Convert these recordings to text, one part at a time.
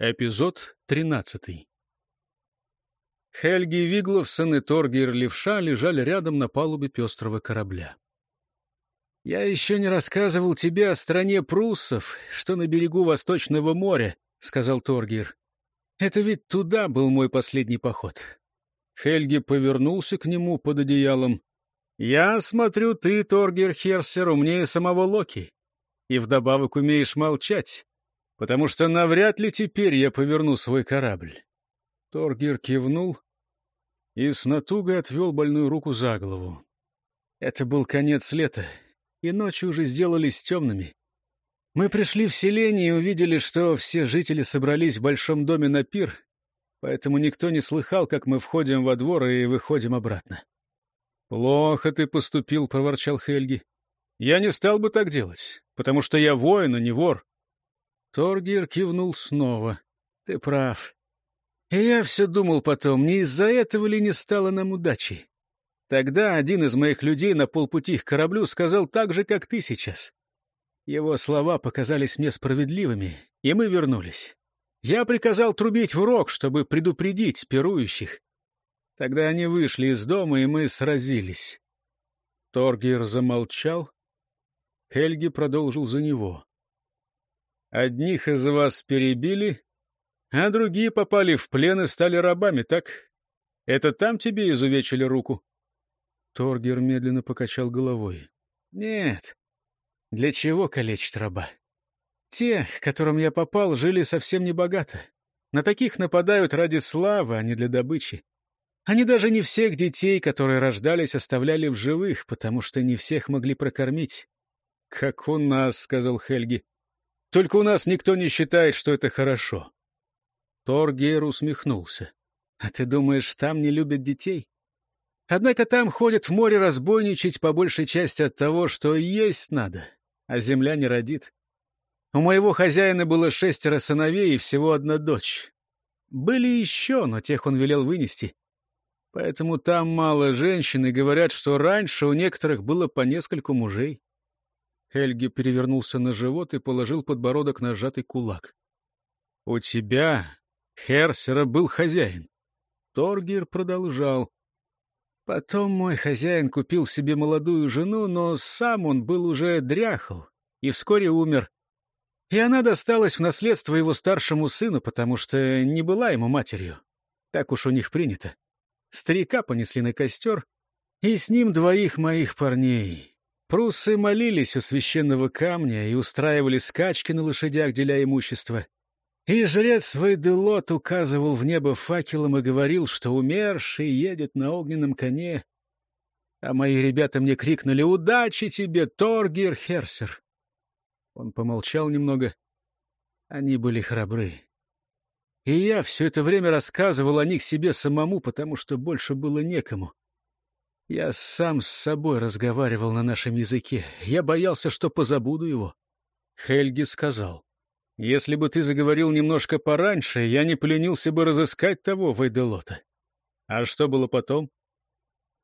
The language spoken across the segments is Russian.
Эпизод 13. Хельги Вигловсон и Торгер Левша лежали рядом на палубе пестрого корабля. «Я еще не рассказывал тебе о стране пруссов, что на берегу Восточного моря», — сказал Торгер. «Это ведь туда был мой последний поход». Хельги повернулся к нему под одеялом. «Я смотрю, ты, Торгер Херсер, умнее самого Локи. И вдобавок умеешь молчать потому что навряд ли теперь я поверну свой корабль. Торгир кивнул и с натугой отвел больную руку за голову. Это был конец лета, и ночи уже сделались темными. Мы пришли в селение и увидели, что все жители собрались в большом доме на пир, поэтому никто не слыхал, как мы входим во двор и выходим обратно. «Плохо ты поступил», — проворчал Хельги. «Я не стал бы так делать, потому что я воин, а не вор. Торгир кивнул снова. «Ты прав. И я все думал потом, не из-за этого ли не стало нам удачи. Тогда один из моих людей на полпути к кораблю сказал так же, как ты сейчас. Его слова показались мне справедливыми, и мы вернулись. Я приказал трубить в рог, чтобы предупредить пирующих. Тогда они вышли из дома, и мы сразились». Торгир замолчал. Хельги продолжил за него. Одних из вас перебили, а другие попали в плен и стали рабами, так? Это там тебе изувечили руку?» Торгер медленно покачал головой. «Нет. Для чего калечить раба? Те, к которым я попал, жили совсем не богато. На таких нападают ради славы, а не для добычи. Они даже не всех детей, которые рождались, оставляли в живых, потому что не всех могли прокормить. «Как у нас», — сказал Хельги. Только у нас никто не считает, что это хорошо. Торгер усмехнулся. А ты думаешь, там не любят детей? Однако там ходят в море разбойничать по большей части от того, что есть надо, а земля не родит. У моего хозяина было шестеро сыновей и всего одна дочь. Были еще, но тех он велел вынести. Поэтому там мало женщин, и говорят, что раньше у некоторых было по нескольку мужей. Хельги перевернулся на живот и положил подбородок на сжатый кулак. — У тебя, Херсера, был хозяин. Торгир продолжал. Потом мой хозяин купил себе молодую жену, но сам он был уже дряхл и вскоре умер. И она досталась в наследство его старшему сыну, потому что не была ему матерью. Так уж у них принято. Старика понесли на костер, и с ним двоих моих парней. Пруссы молились у священного камня и устраивали скачки на лошадях, деля имущество. И жрец Вейделот указывал в небо факелом и говорил, что умерший едет на огненном коне. А мои ребята мне крикнули «Удачи тебе, Торгер Херсер!» Он помолчал немного. Они были храбры. И я все это время рассказывал о них себе самому, потому что больше было некому. Я сам с собой разговаривал на нашем языке. Я боялся, что позабуду его. Хельги сказал, «Если бы ты заговорил немножко пораньше, я не поленился бы разыскать того Вайделота». А что было потом?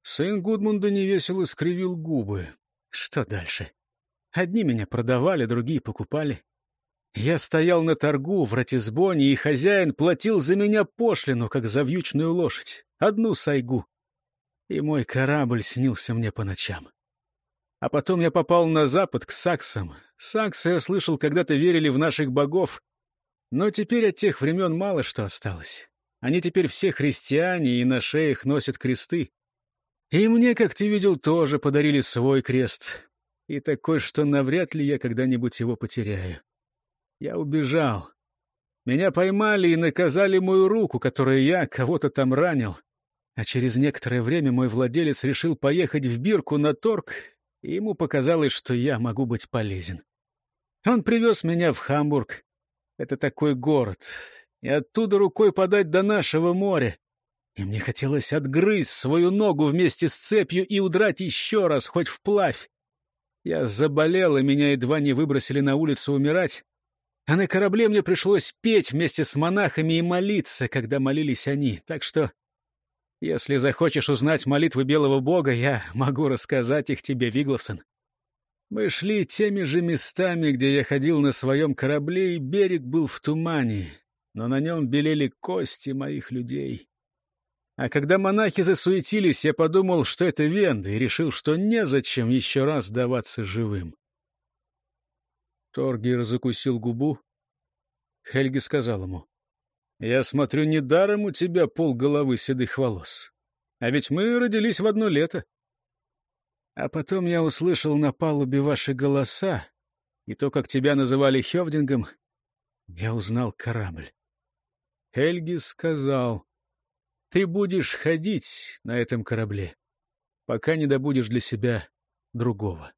Сын Гудмунда невесело скривил губы. Что дальше? Одни меня продавали, другие покупали. Я стоял на торгу в Ратисбоне, и хозяин платил за меня пошлину, как за вьючную лошадь. Одну сайгу и мой корабль снился мне по ночам. А потом я попал на запад, к саксам. Саксы, я слышал, когда-то верили в наших богов, но теперь от тех времен мало что осталось. Они теперь все христиане и на шеях носят кресты. И мне, как ты видел, тоже подарили свой крест. И такой, что навряд ли я когда-нибудь его потеряю. Я убежал. Меня поймали и наказали мою руку, которой я кого-то там ранил. А через некоторое время мой владелец решил поехать в Бирку на торг, и ему показалось, что я могу быть полезен. Он привез меня в Хамбург. Это такой город. И оттуда рукой подать до нашего моря. И мне хотелось отгрызть свою ногу вместе с цепью и удрать еще раз, хоть вплавь. Я заболел, и меня едва не выбросили на улицу умирать. А на корабле мне пришлось петь вместе с монахами и молиться, когда молились они. Так что если захочешь узнать молитвы Белого Бога, я могу рассказать их тебе, Вигловсон. Мы шли теми же местами, где я ходил на своем корабле, и берег был в тумане. но на нем белели кости моих людей. А когда монахи засуетились, я подумал, что это венды, и решил, что незачем еще раз сдаваться живым. Торгир закусил губу. Хельги сказал ему, «Я смотрю, недаром у тебя полголовы седых волос. А ведь мы родились в одно лето. А потом я услышал на палубе ваши голоса, и то, как тебя называли Хевдингом, я узнал корабль. Хельги сказал, ты будешь ходить на этом корабле, пока не добудешь для себя другого.